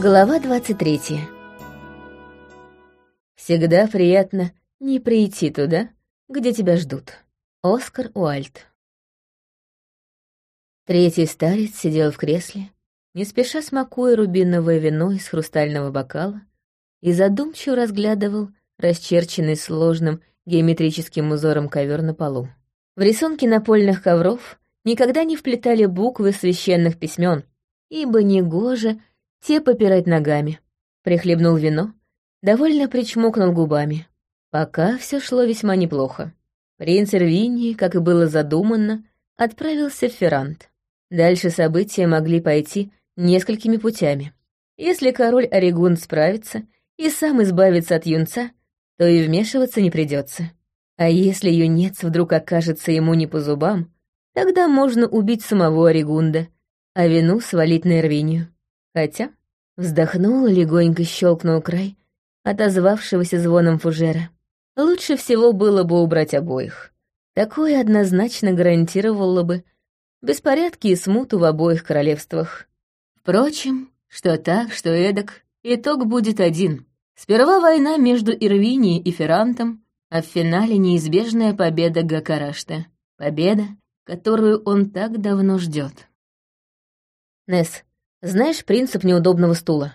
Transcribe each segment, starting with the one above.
Глава 23 Всегда приятно не прийти туда, где тебя ждут. Оскар Уальд Третий старец сидел в кресле, не спеша смакуя рубиновое вино из хрустального бокала, и задумчиво разглядывал расчерченный сложным геометрическим узором ковер на полу. В рисунки напольных ковров никогда не вплетали буквы священных письмен, ибо негоже те попирать ногами. Прихлебнул вино, довольно причмокнул губами. Пока все шло весьма неплохо. Принц Ирвинии, как и было задумано, отправился в Феррант. Дальше события могли пойти несколькими путями. Если король Орегун справится и сам избавится от юнца, то и вмешиваться не придется. А если юнец вдруг окажется ему не по зубам, тогда можно убить самого Орегунда, а вину свалить на Эрвинию. Хотя вздохнул, легонько щелкнул край отозвавшегося звоном фужера. Лучше всего было бы убрать обоих. Такое однозначно гарантировало бы беспорядки и смуту в обоих королевствах. Впрочем, что так, что эдак, итог будет один. Сперва война между Ирвинией и Феррантом, а в финале неизбежная победа Гакарашта. Победа, которую он так давно ждет. Несс, знаешь принцип неудобного стула?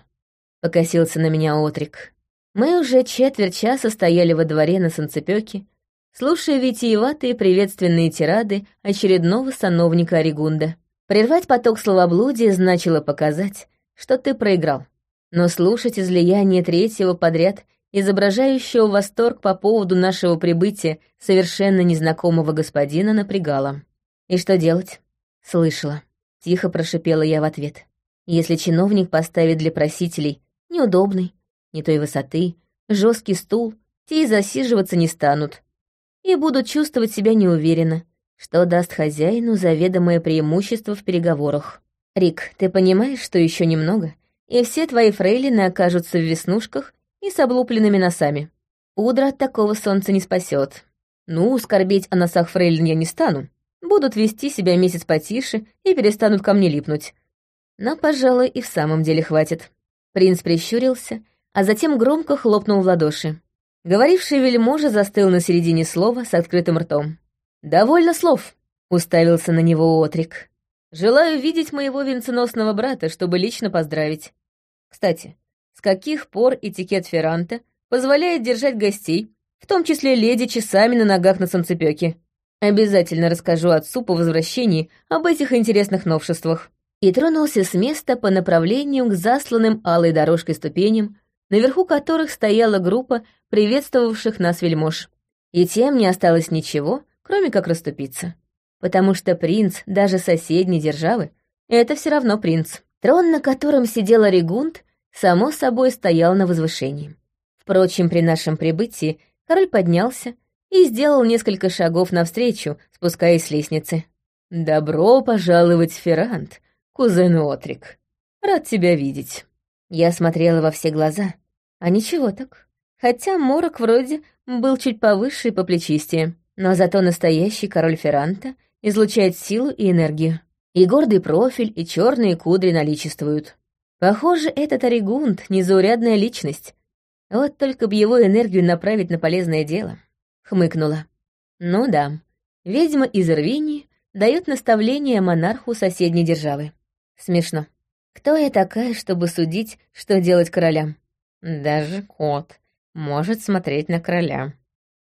Покосился на меня Отрик. Мы уже четверть часа стояли во дворе на санцепёке, слушая витиеватые приветственные тирады очередного сановника Оригунда. Прервать поток словоблудия значило показать, что ты проиграл. Но слушать излияние третьего подряд, изображающего восторг по поводу нашего прибытия совершенно незнакомого господина, напрягало. И что делать? Слышала. Тихо прошипела я в ответ. Если чиновник поставит для просителей неудобный, не той высоты, жесткий стул, те и засиживаться не станут. И будут чувствовать себя неуверенно, что даст хозяину заведомое преимущество в переговорах. Рик, ты понимаешь, что еще немного, и все твои фрейлины окажутся в веснушках и с облупленными носами. Удра от такого солнца не спасет. Ну, скорбеть о носах фрейлин я не стану. Будут вести себя месяц потише и перестанут ко мне липнуть. Но, пожалуй, и в самом деле хватит. Принц прищурился а затем громко хлопнул в ладоши. Говоривший вельможа застыл на середине слова с открытым ртом. «Довольно слов», — уставился на него Отрик. «Желаю видеть моего венценосного брата, чтобы лично поздравить. Кстати, с каких пор этикет Ферранта позволяет держать гостей, в том числе леди, часами на ногах на санцепёке? Обязательно расскажу отцу по возвращении об этих интересных новшествах». И тронулся с места по направлению к засланным алой дорожкой ступеням, наверху которых стояла группа приветствовавших нас вельмож. И тем не осталось ничего, кроме как расступиться. Потому что принц даже соседней державы — это все равно принц. Трон, на котором сидела Регунд, само собой стоял на возвышении. Впрочем, при нашем прибытии король поднялся и сделал несколько шагов навстречу, спускаясь с лестницы. «Добро пожаловать, Феррант, кузен Отрик. Рад тебя видеть». Я смотрела во все глаза, а ничего так. Хотя морок вроде был чуть повыше и поплечистее. Но зато настоящий король Ферранта излучает силу и энергию. И гордый профиль, и черные кудри наличествуют. Похоже, этот Оригунд — незаурядная личность. Вот только бы его энергию направить на полезное дело. Хмыкнула. Ну да, ведьма из Ирвинии дает наставление монарху соседней державы. Смешно. Кто я такая, чтобы судить, что делать королям? Даже кот может смотреть на короля.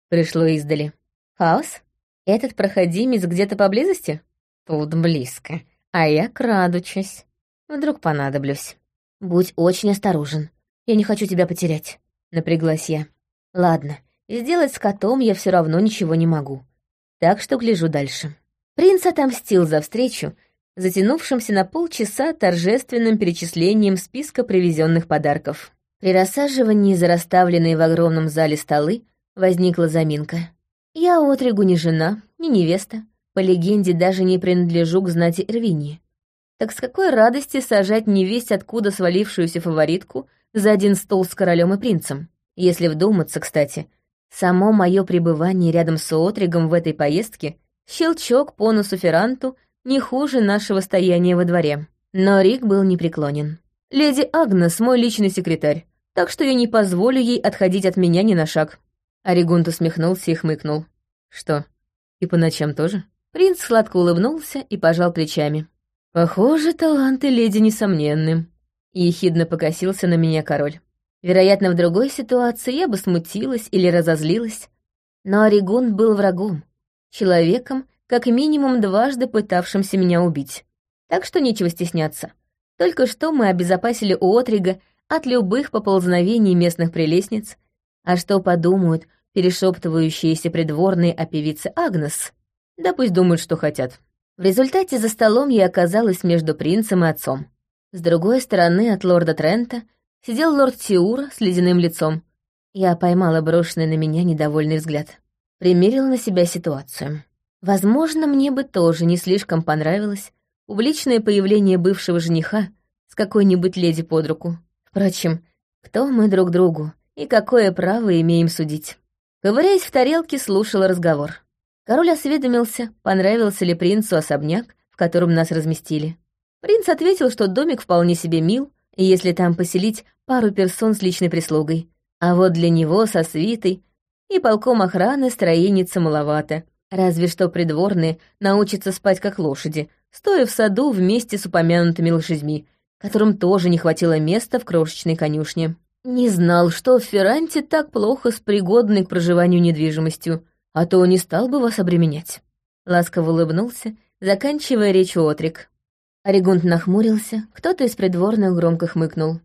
Пришло издали. Хаос? Этот проходимец где-то поблизости? Тут близко. А я крадучусь. Вдруг понадоблюсь. Будь очень осторожен. Я не хочу тебя потерять. Напряглась я. Ладно, сделать с котом я все равно ничего не могу. Так что гляжу дальше. Принц отомстил за встречу, затянувшимся на полчаса торжественным перечислением списка привезенных подарков. При рассаживании за расставленные в огромном зале столы возникла заминка. Я отрегу не жена, не невеста. По легенде, даже не принадлежу к знати Эрвинии. Так с какой радости сажать невесть откуда свалившуюся фаворитку за один стол с королем и принцем? Если вдуматься, кстати, само мое пребывание рядом с Отригом в этой поездке — щелчок по носу Ферранту не хуже нашего стояния во дворе. Но Рик был непреклонен. Леди Агнес — мой личный секретарь, так что я не позволю ей отходить от меня ни на шаг». Оригунт усмехнулся и хмыкнул. «Что, и по ночам тоже?» Принц сладко улыбнулся и пожал плечами. «Похоже, таланты леди несомненны», — ехидно покосился на меня король. Вероятно, в другой ситуации я бы смутилась или разозлилась, но Оригун был врагом, человеком, как минимум дважды пытавшимся меня убить. Так что нечего стесняться. Только что мы обезопасили Отрига от любых поползновений местных прелестниц, а что подумают перешептывающиеся придворные о певице Агнес? Да пусть думают, что хотят. В результате за столом я оказалась между принцем и отцом. С другой стороны от лорда Трента сидел лорд Тиура с ледяным лицом. Я поймала брошенный на меня недовольный взгляд. Примерила на себя ситуацию. Возможно, мне бы тоже не слишком понравилось публичное появление бывшего жениха с какой-нибудь леди под руку. Впрочем, кто мы друг другу и какое право имеем судить? Ковыряясь в тарелке, слушала разговор. Король осведомился, понравился ли принцу особняк, в котором нас разместили. Принц ответил, что домик вполне себе мил, и если там поселить пару персон с личной прислугой. А вот для него со свитой и полком охраны строеница маловато. Разве что придворные научатся спать как лошади, стоя в саду вместе с упомянутыми лошадьми, которым тоже не хватило места в крошечной конюшне. Не знал, что в Ферранте так плохо с пригодной к проживанию недвижимостью, а то не стал бы вас обременять. Ласково улыбнулся, заканчивая речь Отрик. Оригунт нахмурился, кто-то из придворных громко хмыкнул.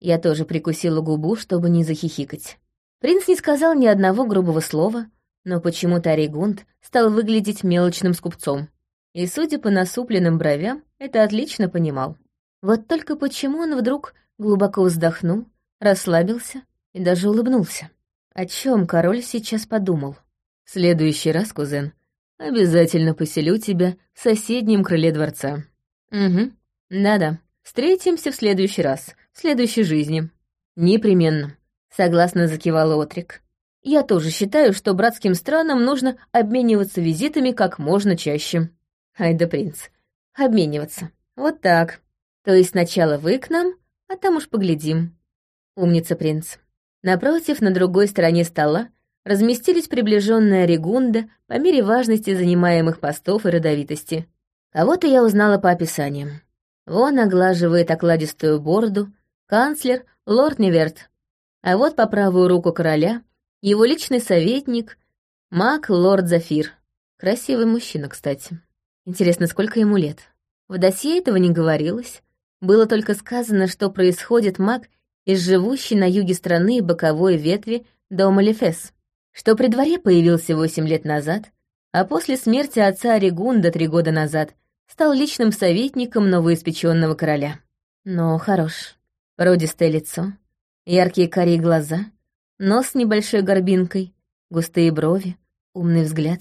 Я тоже прикусила губу, чтобы не захихикать. Принц не сказал ни одного грубого слова, но почему-то Оригунт стал выглядеть мелочным скупцом. И, судя по насупленным бровям, это отлично понимал. Вот только почему он вдруг глубоко вздохнул, расслабился и даже улыбнулся? О чем король сейчас подумал? В следующий раз, кузен, обязательно поселю тебя в соседнем крыле дворца. Угу, да-да, встретимся в следующий раз, в следующей жизни. Непременно, согласно закивал Отрик. Я тоже считаю, что братским странам нужно обмениваться визитами как можно чаще. Ай да принц, обмениваться. Вот так. То есть сначала вы к нам, а там уж поглядим. Умница принц. Напротив, на другой стороне стола, разместились приближенная Регунда по мере важности занимаемых постов и родовитости. Кого-то я узнала по описаниям. Вон оглаживает окладистую бороду канцлер лорд Неверт. А вот по правую руку короля его личный советник, маг лорд Зафир. Красивый мужчина, кстати. Интересно, сколько ему лет? В досье этого не говорилось, было только сказано, что происходит маг из живущей на юге страны боковой ветви дома Лефес, что при дворе появился восемь лет назад, а после смерти отца Регунда три года назад стал личным советником новоиспеченного короля. Но хорош. Породистое лицо, яркие карие глаза, нос с небольшой горбинкой, густые брови, умный взгляд.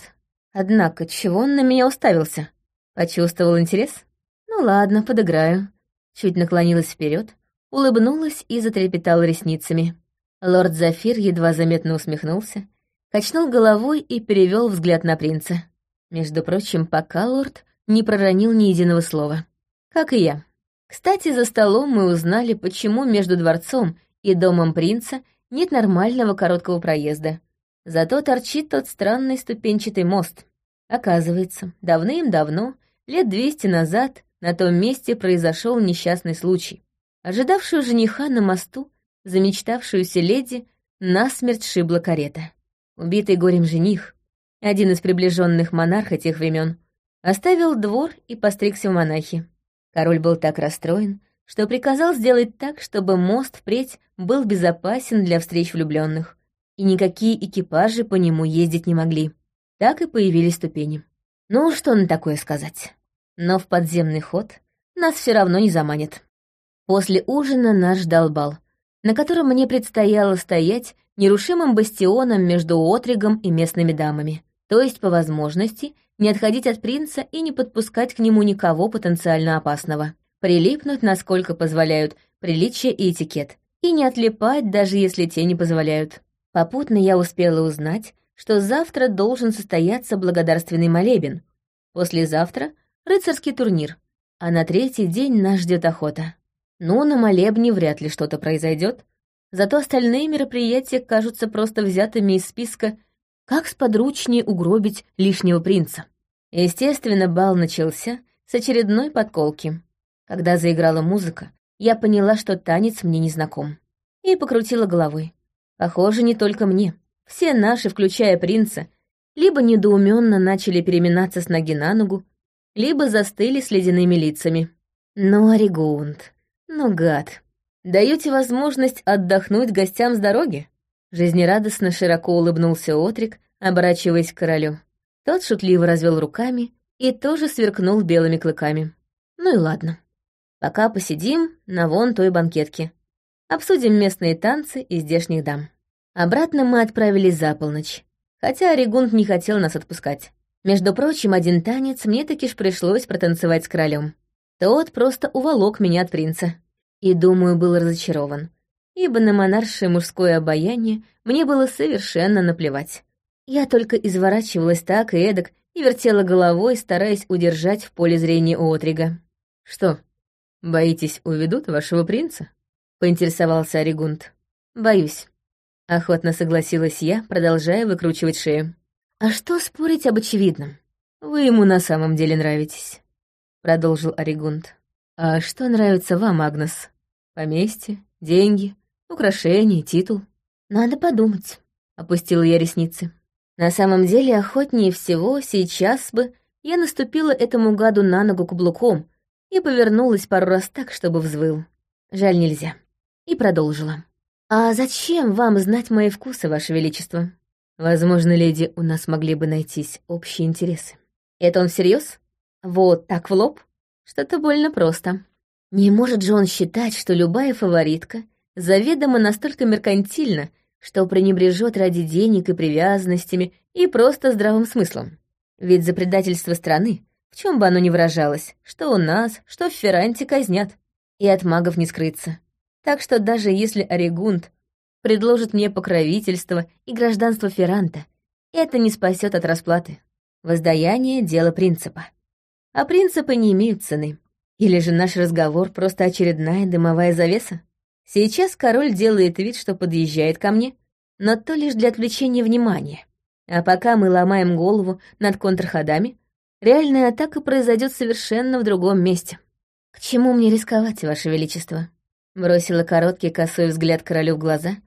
Однако, чего он на меня уставился? Почувствовал интерес? Ну ладно, подыграю чуть наклонилась вперед, улыбнулась и затрепетала ресницами. Лорд Зафир едва заметно усмехнулся, качнул головой и перевел взгляд на принца. Между прочим, пока лорд не проронил ни единого слова. Как и я. Кстати, за столом мы узнали, почему между дворцом и домом принца нет нормального короткого проезда. Зато торчит тот странный ступенчатый мост. Оказывается, давным-давно, лет двести назад, на том месте произошел несчастный случай. Ожидавшую жениха на мосту, замечтавшуюся леди, насмерть шибла карета. Убитый горем жених, один из приближенных монарха тех времен, оставил двор и постригся в монахи. Король был так расстроен, что приказал сделать так, чтобы мост впредь был безопасен для встреч влюбленных, и никакие экипажи по нему ездить не могли. Так и появились ступени. Ну, что на такое сказать? но в подземный ход нас все равно не заманит. После ужина нас ждал бал, на котором мне предстояло стоять нерушимым бастионом между Отригом и местными дамами, то есть, по возможности, не отходить от принца и не подпускать к нему никого потенциально опасного, прилипнуть, насколько позволяют приличие и этикет, и не отлипать, даже если те не позволяют. Попутно я успела узнать, что завтра должен состояться благодарственный молебен, послезавтра рыцарский турнир, а на третий день нас ждет охота. Ну, на молебне вряд ли что-то произойдет, зато остальные мероприятия кажутся просто взятыми из списка «Как сподручнее угробить лишнего принца». Естественно, бал начался с очередной подколки. Когда заиграла музыка, я поняла, что танец мне не знаком. И покрутила головой. Похоже, не только мне. Все наши, включая принца, либо недоуменно начали переминаться с ноги на ногу, либо застыли с ледяными лицами. Ну, Оригунд, ну, гад. Даете возможность отдохнуть гостям с дороги? Жизнерадостно широко улыбнулся Отрик, оборачиваясь к королю. Тот шутливо развел руками и тоже сверкнул белыми клыками. Ну и ладно. Пока посидим на вон той банкетке. Обсудим местные танцы и здешних дам. Обратно мы отправились за полночь хотя Оригунд не хотел нас отпускать. Между прочим, один танец мне таки ж пришлось протанцевать с королем. Тот просто уволок меня от принца. И, думаю, был разочарован, ибо на монаршее мужское обаяние мне было совершенно наплевать. Я только изворачивалась так и эдак и вертела головой, стараясь удержать в поле зрения Отрига. «Что, боитесь, уведут вашего принца?» — поинтересовался Оригунд. «Боюсь. Охотно согласилась я, продолжая выкручивать шею. «А что спорить об очевидном? Вы ему на самом деле нравитесь», — продолжил Оригунд. «А что нравится вам, Агнес? Поместье, деньги, украшения, титул?» «Надо подумать», — опустила я ресницы. «На самом деле, охотнее всего сейчас бы я наступила этому гаду на ногу каблуком и повернулась пару раз так, чтобы взвыл. Жаль, нельзя». И продолжила. «А зачем вам знать мои вкусы, Ваше Величество? Возможно, леди, у нас могли бы найтись общие интересы. Это он всерьез? Вот так в лоб? Что-то больно просто. Не может же он считать, что любая фаворитка заведомо настолько меркантильна, что пренебрежет ради денег и привязанностями и просто здравым смыслом. Ведь за предательство страны, в чем бы оно ни выражалось, что у нас, что в Ферранте казнят, и от магов не скрыться. Так что даже если Орегунд предложит мне покровительство и гражданство Ферранта, это не спасет от расплаты. Воздаяние — дело принципа. А принципы не имеют цены. Или же наш разговор — просто очередная дымовая завеса? Сейчас король делает вид, что подъезжает ко мне, но то лишь для отвлечения внимания. А пока мы ломаем голову над контрходами, реальная атака произойдет совершенно в другом месте. К чему мне рисковать, Ваше Величество? Бросила короткий косой взгляд королю в глаза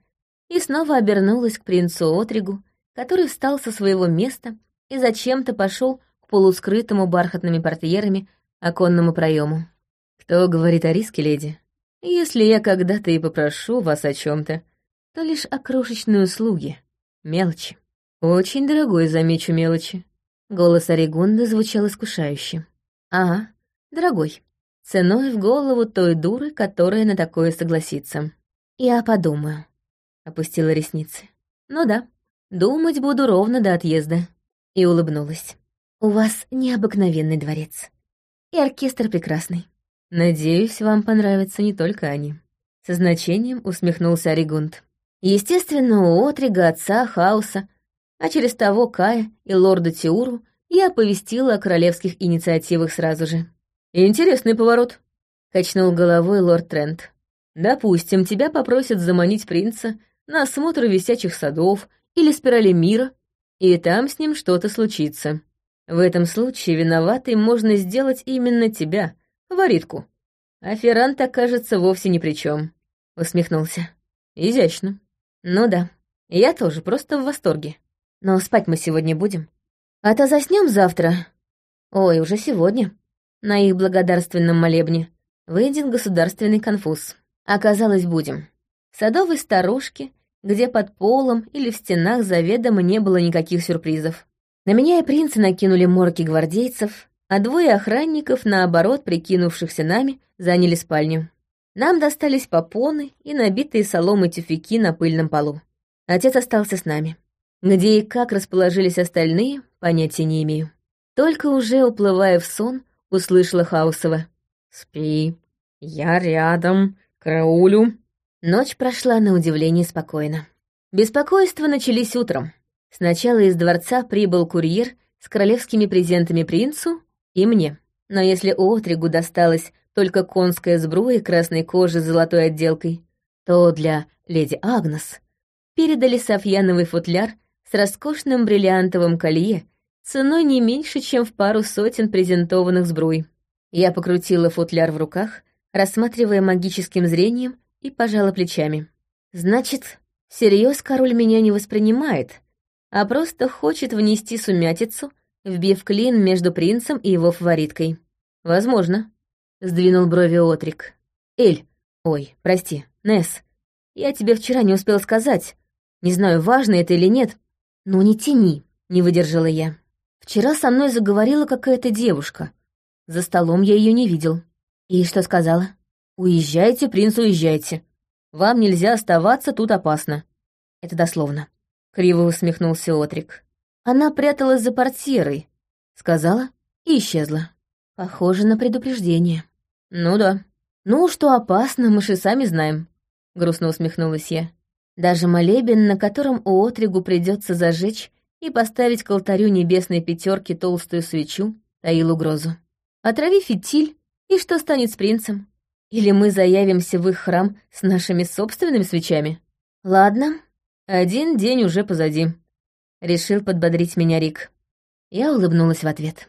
и снова обернулась к принцу Отригу, который встал со своего места и зачем-то пошел к полускрытому бархатными портьерами оконному проему. «Кто говорит о риске, леди? Если я когда-то и попрошу вас о чем то то лишь о крошечной услуге, мелочи. Очень дорогой, замечу, мелочи». Голос Оригунда звучал искушающе. «Ага, дорогой ценой в голову той дуры, которая на такое согласится. Я подумаю. Опустила ресницы. Ну да, думать буду ровно до отъезда. И улыбнулась. У вас необыкновенный дворец. И оркестр прекрасный. Надеюсь, вам понравятся не только они. Со значением усмехнулся Оригунд. Естественно, у Отрига, отца, Хаоса, а через того Кая и лорда Тиуру я оповестила о королевских инициативах сразу же. «Интересный поворот», — качнул головой лорд Трент. «Допустим, тебя попросят заманить принца на осмотр висячих садов или спирали мира, и там с ним что-то случится. В этом случае виноватой можно сделать именно тебя, фаворитку. А Феррант окажется вовсе ни при чем. усмехнулся. «Изящно». «Ну да, я тоже просто в восторге. Но спать мы сегодня будем. А то заснем завтра. Ой, уже сегодня» на их благодарственном молебне, выйдет государственный конфуз. Оказалось, будем. В садовой сторожке, где под полом или в стенах заведомо не было никаких сюрпризов. На меня и принца накинули морки гвардейцев, а двое охранников, наоборот, прикинувшихся нами, заняли спальню. Нам достались попоны и набитые соломой тюфяки на пыльном полу. Отец остался с нами. Где и как расположились остальные, понятия не имею. Только уже уплывая в сон, услышала Хаусова. «Спи, я рядом, караулю». Ночь прошла на удивление спокойно. Беспокойства начались утром. Сначала из дворца прибыл курьер с королевскими презентами принцу и мне. Но если Отригу досталось только конская сбруя красной кожи с золотой отделкой, то для леди Агнес передали Софьяновый футляр с роскошным бриллиантовым колье ценой не меньше, чем в пару сотен презентованных сбруй. Я покрутила футляр в руках, рассматривая магическим зрением, и пожала плечами. Значит, всерьез король меня не воспринимает, а просто хочет внести сумятицу, вбив клин между принцем и его фавориткой. Возможно. Сдвинул брови Отрик. Эль, ой, прости, Несс, я тебе вчера не успел сказать. Не знаю, важно это или нет. Ну не тяни, не выдержала я. Вчера со мной заговорила какая-то девушка. За столом я ее не видел. И что сказала? «Уезжайте, принц, уезжайте. Вам нельзя оставаться, тут опасно». Это дословно. Криво усмехнулся Отрик. Она пряталась за портьерой, сказала и исчезла. Похоже на предупреждение. Ну да. Ну, что опасно, мы же сами знаем. Грустно усмехнулась я. Даже молебен, на котором у Отригу придется зажечь и поставить к алтарю небесной пятерки толстую свечу, таил угрозу. Отрави фитиль, и что станет с принцем? Или мы заявимся в их храм с нашими собственными свечами? Ладно, один день уже позади. Решил подбодрить меня Рик. Я улыбнулась в ответ.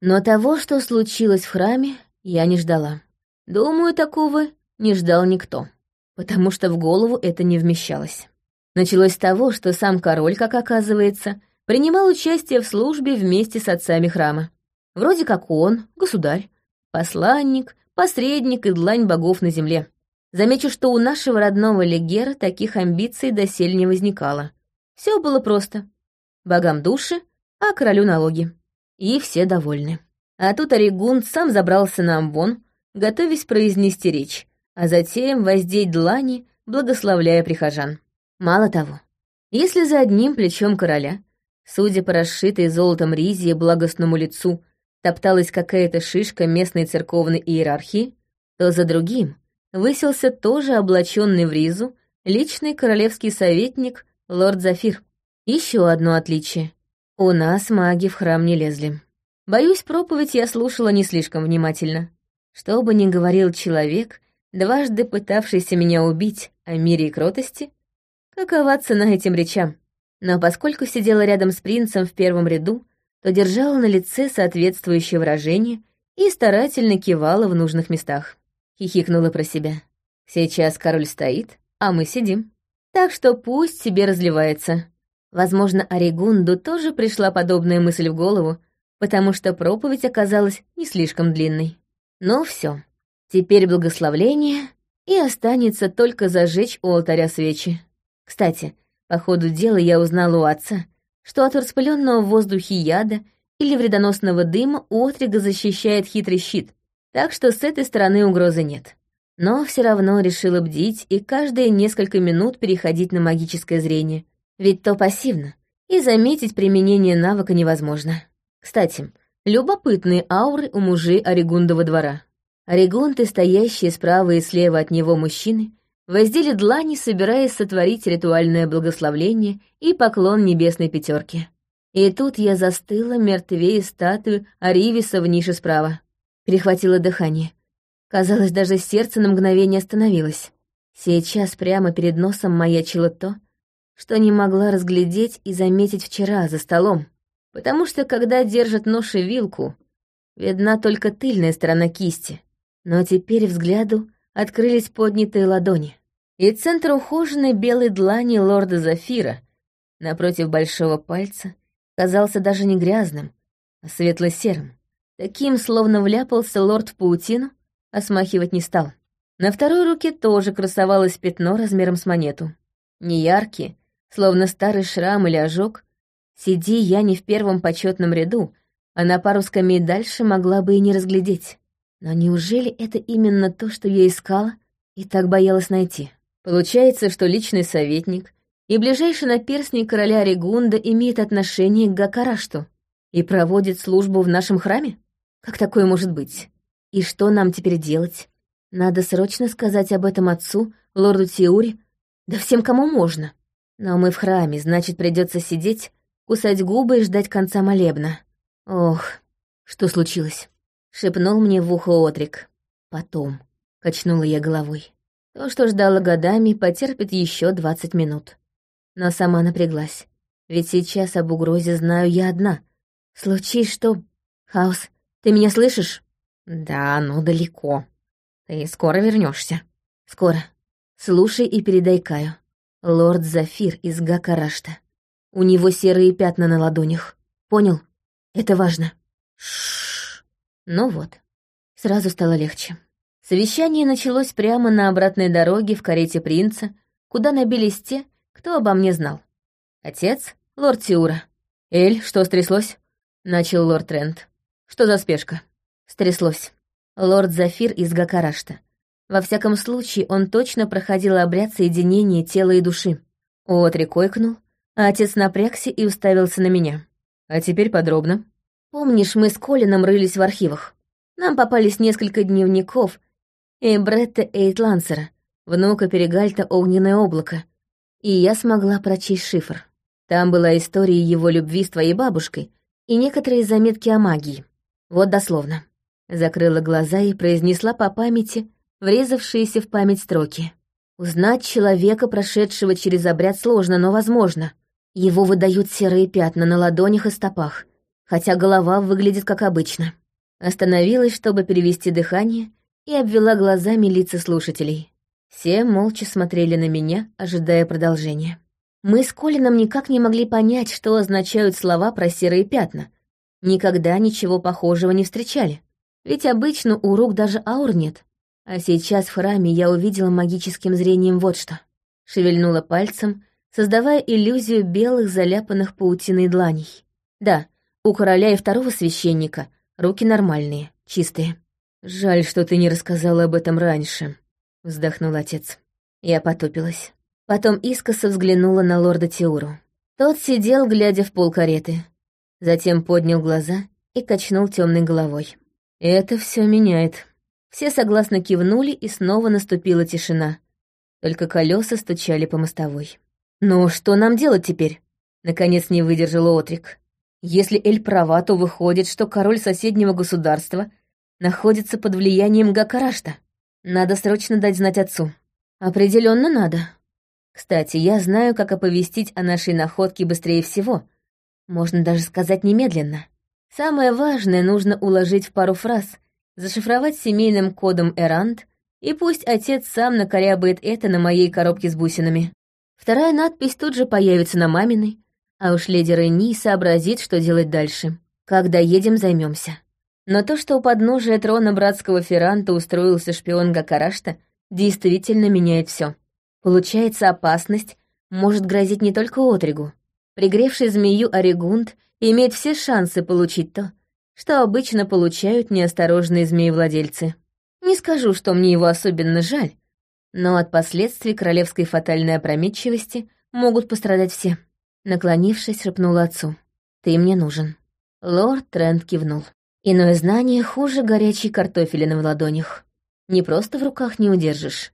Но того, что случилось в храме, я не ждала. Думаю, такого не ждал никто, потому что в голову это не вмещалось. Началось с того, что сам король, как оказывается, принимал участие в службе вместе с отцами храма. Вроде как он, государь, посланник, посредник и длань богов на земле. Замечу, что у нашего родного Легера таких амбиций досель не возникало. Все было просто. Богам души, а королю налоги. И все довольны. А тут Орегун сам забрался на амбон, готовясь произнести речь, а затем воздеть длани, благословляя прихожан. Мало того, если за одним плечом короля, судя по расшитой золотом ризе благостному лицу, топталась какая-то шишка местной церковной иерархии, то за другим высился тоже облаченный в ризу личный королевский советник лорд Зафир. Еще одно отличие. У нас маги в храм не лезли. Боюсь, проповедь я слушала не слишком внимательно. Что бы ни говорил человек, дважды пытавшийся меня убить о мире и кротости, какова цена этим речам? Но поскольку сидела рядом с принцем в первом ряду, то держала на лице соответствующее выражение и старательно кивала в нужных местах. Хихикнула про себя. Сейчас король стоит, а мы сидим. Так что пусть себе разливается. Возможно, Орегунду тоже пришла подобная мысль в голову, потому что проповедь оказалась не слишком длинной. Но все. Теперь благословление, и останется только зажечь у алтаря свечи. Кстати, по ходу дела я узнала у отца, что от распыленного в воздухе яда или вредоносного дыма отрига защищает хитрый щит, так что с этой стороны угрозы нет. Но все равно решила бдить и каждые несколько минут переходить на магическое зрение, ведь то пассивно, и заметить применение навыка невозможно. Кстати, любопытные ауры у мужей Орегундова двора. Орегунты, стоящие справа и слева от него мужчины, воздели длани, собираясь сотворить ритуальное благословление и поклон небесной пятерке. И тут я застыла мертвее статую Аривиса в нише справа. Перехватило дыхание. Казалось, даже сердце на мгновение остановилось. Сейчас прямо перед носом маячило то, что не могла разглядеть и заметить вчера за столом. Потому что, когда держат нож и вилку, видна только тыльная сторона кисти. Но теперь взгляду открылись поднятые ладони. И центр ухоженной белой длани лорда Зафира напротив большого пальца казался даже не грязным, а светло-серым. Таким, словно вляпался лорд в паутину, а смахивать не стал. На второй руке тоже красовалось пятно размером с монету. Неяркие, словно старый шрам или ожог. Сиди я не в первом почетном ряду, а на пару скамей дальше могла бы и не разглядеть. Но неужели это именно то, что я искала и так боялась найти? Получается, что личный советник и ближайший наперстник короля Регунда имеет отношение к Гакарашту и проводит службу в нашем храме? Как такое может быть? И что нам теперь делать? Надо срочно сказать об этом отцу, лорду Тиури, да всем, кому можно. Но мы в храме, значит, придется сидеть, кусать губы и ждать конца молебна. Ох, что случилось? Шепнул мне в ухо Отрик. Потом, — качнула я головой. То, что ждала годами, потерпит еще двадцать минут. Но сама напряглась. Ведь сейчас об угрозе знаю я одна. Случись что... Хаос, ты меня слышишь? Да, но далеко. Ты скоро вернешься. Скоро. Слушай и передай Каю. Лорд Зафир из Гакарашта. У него серые пятна на ладонях. Понял? Это важно. Шш. Ну вот. Сразу стало легче. Совещание началось прямо на обратной дороге в карете принца, куда набились те, кто обо мне знал. Отец, лорд Тиура. «Эль, что стряслось?» — начал лорд Трент. «Что за спешка?» Стряслось. Лорд Зафир из Гакарашта. Во всяком случае, он точно проходил обряд соединения тела и души. Отрик койкнул, а отец напрягся и уставился на меня. А теперь подробно. Помнишь, мы с Колином рылись в архивах? Нам попались несколько дневников и Бретта Эйтлансера, внука Перегальта Огненное облако, и я смогла прочесть шифр. Там была история его любви с твоей бабушкой и некоторые заметки о магии. Вот дословно. Закрыла глаза и произнесла по памяти врезавшиеся в память строки. Узнать человека, прошедшего через обряд, сложно, но возможно. Его выдают серые пятна на ладонях и стопах, хотя голова выглядит как обычно. Остановилась, чтобы перевести дыхание, и обвела глазами лица слушателей. Все молча смотрели на меня, ожидая продолжения. Мы с Колином никак не могли понять, что означают слова про серые пятна. Никогда ничего похожего не встречали. Ведь обычно у рук даже аур нет. А сейчас в храме я увидела магическим зрением вот что. Шевельнула пальцем, создавая иллюзию белых заляпанных паутиной дланей. Да, у короля и второго священника руки нормальные, чистые. «Жаль, что ты не рассказала об этом раньше», — вздохнул отец. Я потупилась. Потом искоса взглянула на лорда Теуру. Тот сидел, глядя в пол кареты. Затем поднял глаза и качнул темной головой. «Это все меняет». Все согласно кивнули, и снова наступила тишина. Только колеса стучали по мостовой. «Ну, что нам делать теперь?» Наконец не выдержал Отрик. «Если Эль права, то выходит, что король соседнего государства находится под влиянием Гакарашта. Надо срочно дать знать отцу». Определенно надо. Кстати, я знаю, как оповестить о нашей находке быстрее всего. Можно даже сказать немедленно. Самое важное нужно уложить в пару фраз, зашифровать семейным кодом Эрант, и пусть отец сам накорябает это на моей коробке с бусинами. Вторая надпись тут же появится на маминой, а уж леди Ренни сообразит, что делать дальше. Когда едем, займемся. Но то, что у подножия трона братского Ферранта устроился шпион Гакарашта, действительно меняет все. Получается, опасность может грозить не только Отригу. Пригревший змею Орегунд имеет все шансы получить то, что обычно получают неосторожные змеи-владельцы. Не скажу, что мне его особенно жаль, но от последствий королевской фатальной опрометчивости могут пострадать все. Наклонившись, шепнула отцу. «Ты мне нужен». Лорд Трент кивнул. Иное знание хуже горячей картофелины в ладонях. Не просто в руках не удержишь,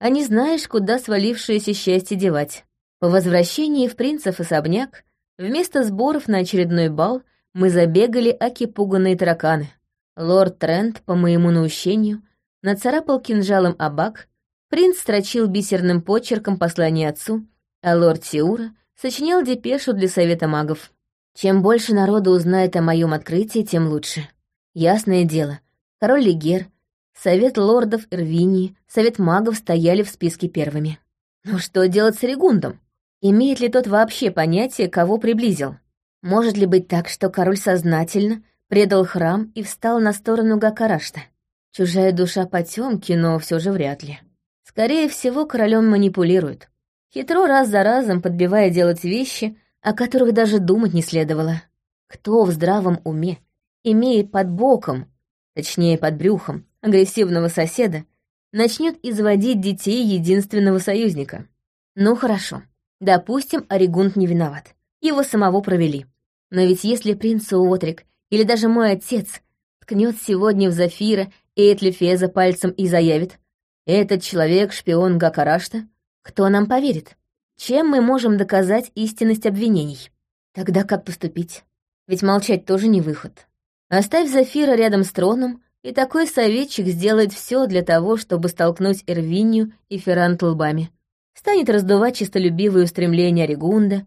а не знаешь, куда свалившееся счастье девать. По возвращении в принцев особняк, вместо сборов на очередной бал, мы забегали аки пуганные тараканы. Лорд Трент, по моему наущению, нацарапал кинжалом абак, принц строчил бисерным почерком послание отцу, а лорд Сиура сочинял депешу для совета магов. Чем больше народу узнает о моем открытии, тем лучше. Ясное дело, король Лигер, Совет лордов Ирвинии, Совет магов стояли в списке первыми. Но что делать с Регундом? Имеет ли тот вообще понятие, кого приблизил? Может ли быть так, что король сознательно предал храм и встал на сторону Гакарашта? Чужая душа потемки, но все же вряд ли. Скорее всего, королем манипулируют. Хитро раз за разом подбивая делать вещи, о которых даже думать не следовало. Кто в здравом уме, имеет под боком, точнее под брюхом, агрессивного соседа, начнет изводить детей единственного союзника. Ну хорошо, допустим, Оригунт не виноват. Его самого провели. Но ведь если принц Уотрик или даже мой отец ткнет сегодня в Зафира и Этлифеза пальцем и заявит «Этот человек — шпион Гакарашта», кто нам поверит? Чем мы можем доказать истинность обвинений? Тогда как поступить? Ведь молчать тоже не выход. Оставь Зафира рядом с троном, И такой советчик сделает все для того, чтобы столкнуть Эрвинью и Феррант лбами. Станет раздувать честолюбивые устремления Регунда,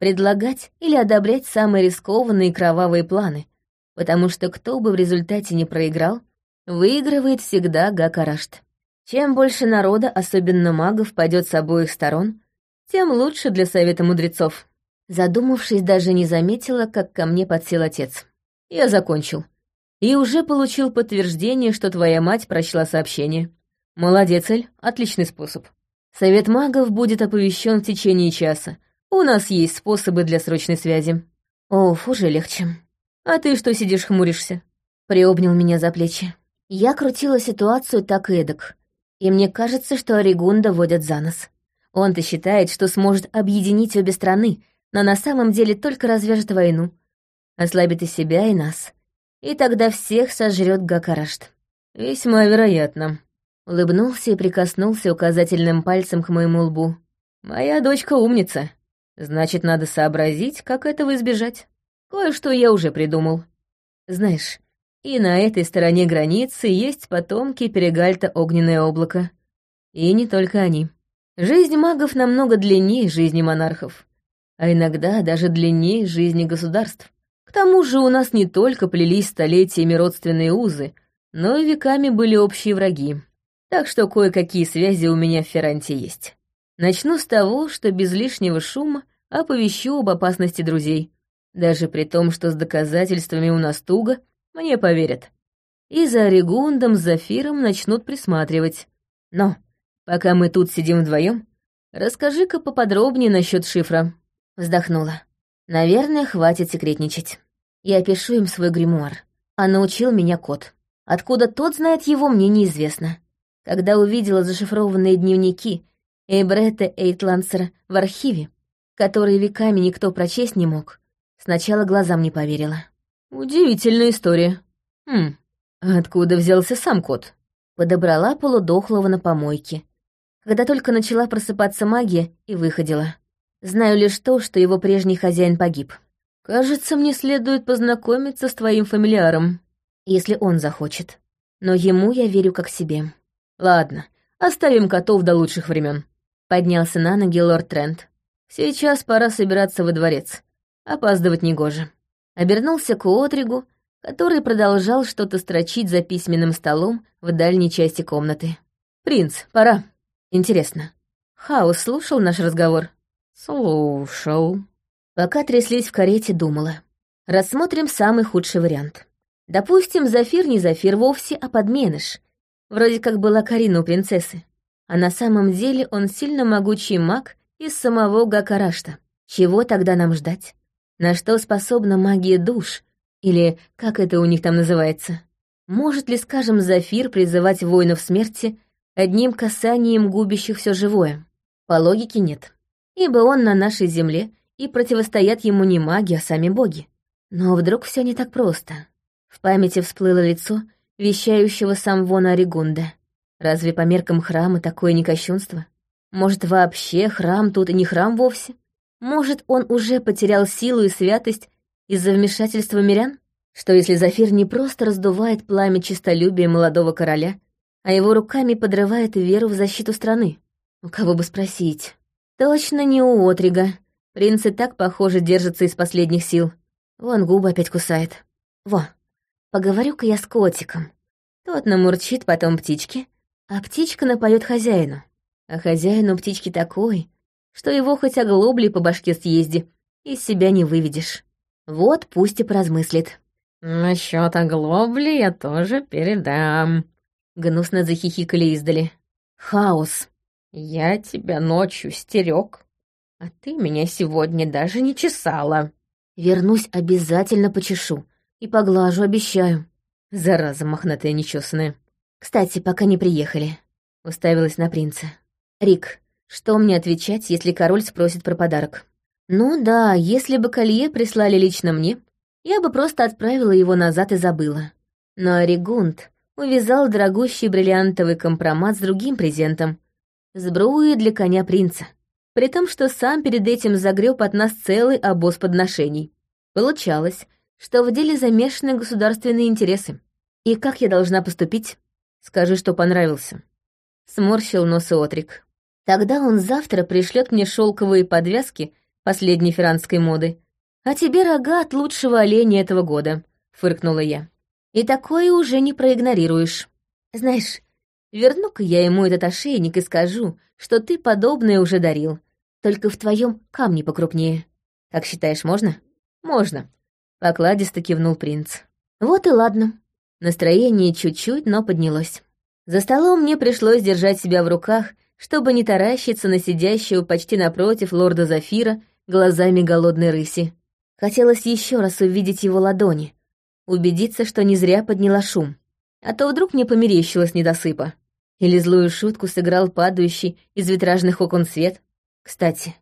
предлагать или одобрять самые рискованные кровавые планы, потому что кто бы в результате не проиграл, выигрывает всегда Гакарашт. Чем больше народа, особенно магов, пойдет с обоих сторон, тем лучше для совета мудрецов. Задумавшись, даже не заметила, как ко мне подсел отец. Я закончил. И уже получил подтверждение, что твоя мать прочла сообщение. Молодец, Эль, отличный способ. Совет магов будет оповещен в течение часа. У нас есть способы для срочной связи. Оф, уже легче. А ты что сидишь хмуришься? Приобнял меня за плечи. Я крутила ситуацию так эдак. И мне кажется, что Оригунда водят за нос. Он-то считает, что сможет объединить обе страны, но на самом деле только развяжет войну. Ослабит и себя, и нас и тогда всех сожрет Гакарашт. Весьма вероятно. Улыбнулся и прикоснулся указательным пальцем к моему лбу. Моя дочка умница. Значит, надо сообразить, как этого избежать. Кое-что я уже придумал. Знаешь, и на этой стороне границы есть потомки Перегальта Огненное Облако. И не только они. Жизнь магов намного длиннее жизни монархов, а иногда даже длиннее жизни государств тому же у нас не только плелись столетиями родственные узы, но и веками были общие враги. Так что кое-какие связи у меня в Ферранте есть. Начну с того, что без лишнего шума оповещу об опасности друзей. Даже при том, что с доказательствами у нас туго, мне поверят. И за Орегундом с Зафиром начнут присматривать. Но пока мы тут сидим вдвоем, расскажи-ка поподробнее насчет шифра. Вздохнула. Наверное, хватит секретничать. Я пишу им свой гримуар. А научил меня кот. Откуда тот знает его, мне неизвестно. Когда увидела зашифрованные дневники Эйбрета Эйтлансера в архиве, которые веками никто прочесть не мог, сначала глазам не поверила. Удивительная история. Хм, откуда взялся сам кот? Подобрала полудохлого на помойке. Когда только начала просыпаться магия и выходила. Знаю лишь то, что его прежний хозяин погиб. «Кажется, мне следует познакомиться с твоим фамилиаром, если он захочет. Но ему я верю как себе. Ладно, оставим котов до лучших времен. Поднялся на ноги лорд Трент. «Сейчас пора собираться во дворец. Опаздывать негоже». Обернулся к Отригу, который продолжал что-то строчить за письменным столом в дальней части комнаты. «Принц, пора. Интересно, Хаус слушал наш разговор?» «Слушал», Пока тряслись в карете, думала. Рассмотрим самый худший вариант. Допустим, Зафир не Зафир вовсе, а подменыш. Вроде как была Карина у принцессы. А на самом деле он сильно могучий маг из самого Гакарашта. Чего тогда нам ждать? На что способна магия душ? Или как это у них там называется? Может ли, скажем, Зафир призывать воинов смерти одним касанием губящих все живое? По логике нет. Ибо он на нашей земле — и противостоят ему не маги, а сами боги. Но вдруг все не так просто. В памяти всплыло лицо вещающего сам Вона Оригунда. Разве по меркам храма такое не кощунство? Может, вообще храм тут и не храм вовсе? Может, он уже потерял силу и святость из-за вмешательства мирян? Что если Зафир не просто раздувает пламя честолюбия молодого короля, а его руками подрывает веру в защиту страны? У кого бы спросить? Точно не у Отрига. Принц и так, похоже, держится из последних сил. Вон губы опять кусает. Во, поговорю-ка я с котиком. Тот намурчит потом птичке, а птичка напоет хозяину. А хозяину птички такой, что его хоть оглобли по башке съезди, из себя не выведешь. Вот пусть и поразмыслит. «Насчёт оглобли я тоже передам», — гнусно захихикали издали. «Хаос. Я тебя ночью стерег, а ты меня сегодня даже не чесала. Вернусь обязательно почешу и поглажу, обещаю. Зараза мохнатая нечесанная. Кстати, пока не приехали. Уставилась на принца. Рик, что мне отвечать, если король спросит про подарок? Ну да, если бы колье прислали лично мне, я бы просто отправила его назад и забыла. Но Оригунд увязал дорогущий бриллиантовый компромат с другим презентом — сбруей для коня принца при том, что сам перед этим загреб от нас целый обоз подношений. Получалось, что в деле замешаны государственные интересы. «И как я должна поступить?» «Скажи, что понравился». Сморщил нос и отрик. «Тогда он завтра пришлет мне шелковые подвязки последней ферранской моды, а тебе рога от лучшего оленя этого года», — фыркнула я. «И такое уже не проигнорируешь. Знаешь, верну-ка я ему этот ошейник и скажу, что ты подобное уже дарил, только в твоем камне покрупнее. Как считаешь, можно?» «Можно», — покладисто кивнул принц. «Вот и ладно». Настроение чуть-чуть, но поднялось. За столом мне пришлось держать себя в руках, чтобы не таращиться на сидящего почти напротив лорда Зафира глазами голодной рыси. Хотелось еще раз увидеть его ладони, убедиться, что не зря подняла шум. А то вдруг мне померещилось недосыпа. Или злую шутку сыграл падающий из витражных окон свет. Кстати,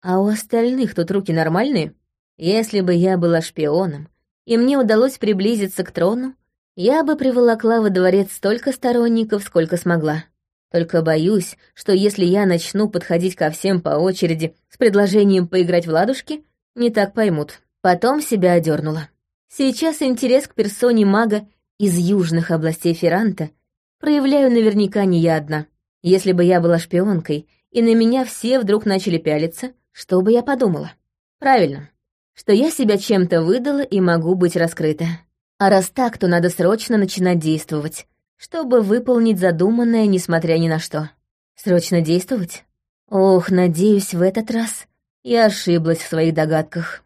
а у остальных тут руки нормальные? Если бы я была шпионом, и мне удалось приблизиться к трону, я бы приволокла во дворец столько сторонников, сколько смогла. Только боюсь, что если я начну подходить ко всем по очереди с предложением поиграть в ладушки, не так поймут. Потом себя одернула. Сейчас интерес к персоне мага из южных областей Ферранта проявляю наверняка не я одна. Если бы я была шпионкой, и на меня все вдруг начали пялиться, что бы я подумала? Правильно, что я себя чем-то выдала и могу быть раскрыта. А раз так, то надо срочно начинать действовать, чтобы выполнить задуманное, несмотря ни на что. Срочно действовать? Ох, надеюсь, в этот раз я ошиблась в своих догадках.